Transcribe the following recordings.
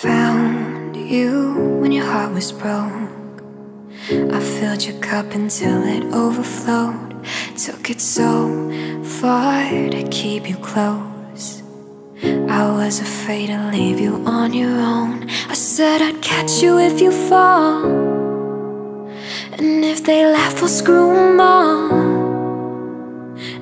Found you when your heart was broke. I filled your cup until it overflowed. Took it so far to keep you close. I was afraid to leave you on your own. I said I'd catch you if you fall. And if they laugh, I'll screw them all.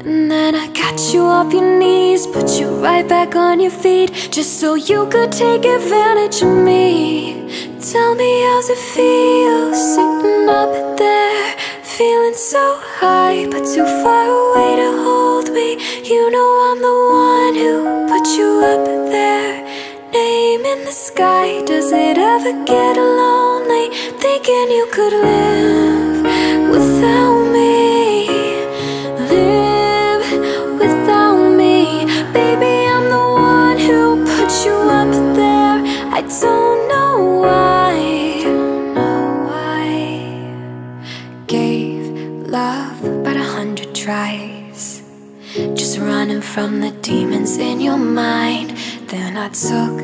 And then I got you off your knees, put you right back on your feet, just so you could take advantage of me. Tell me how's it feel sitting up there, feeling so high, but too far away to hold me. You know I'm the one who put you up there, name in the sky. Does it ever get lonely thinking you could live hundred tries. Just running from the demons in your mind. Then I took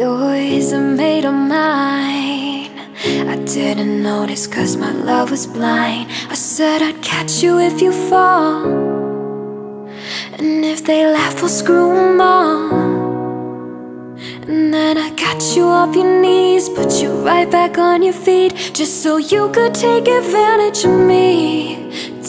yours and made them mine. I didn't notice cause my love was blind. I said I'd catch you if you fall. And if they laugh, I'll screw them all. And then I got you off your knees, put you right back on your feet, just so you could take advantage of me.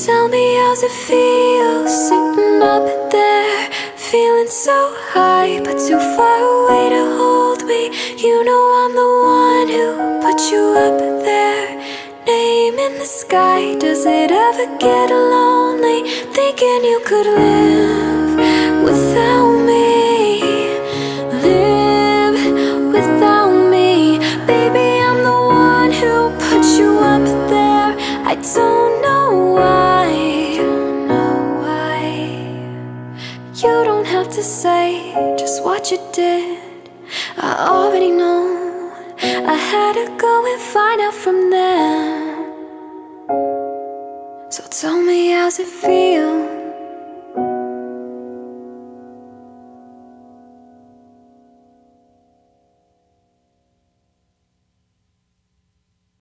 Tell me how's it feel sitting up there, feeling so high, but too far away to hold me. You know I'm the one who put you up there, name in the sky. Does it ever get lonely thinking you could live have to say just what you did. I already know. I had to go and find out from them. So tell me how's it feel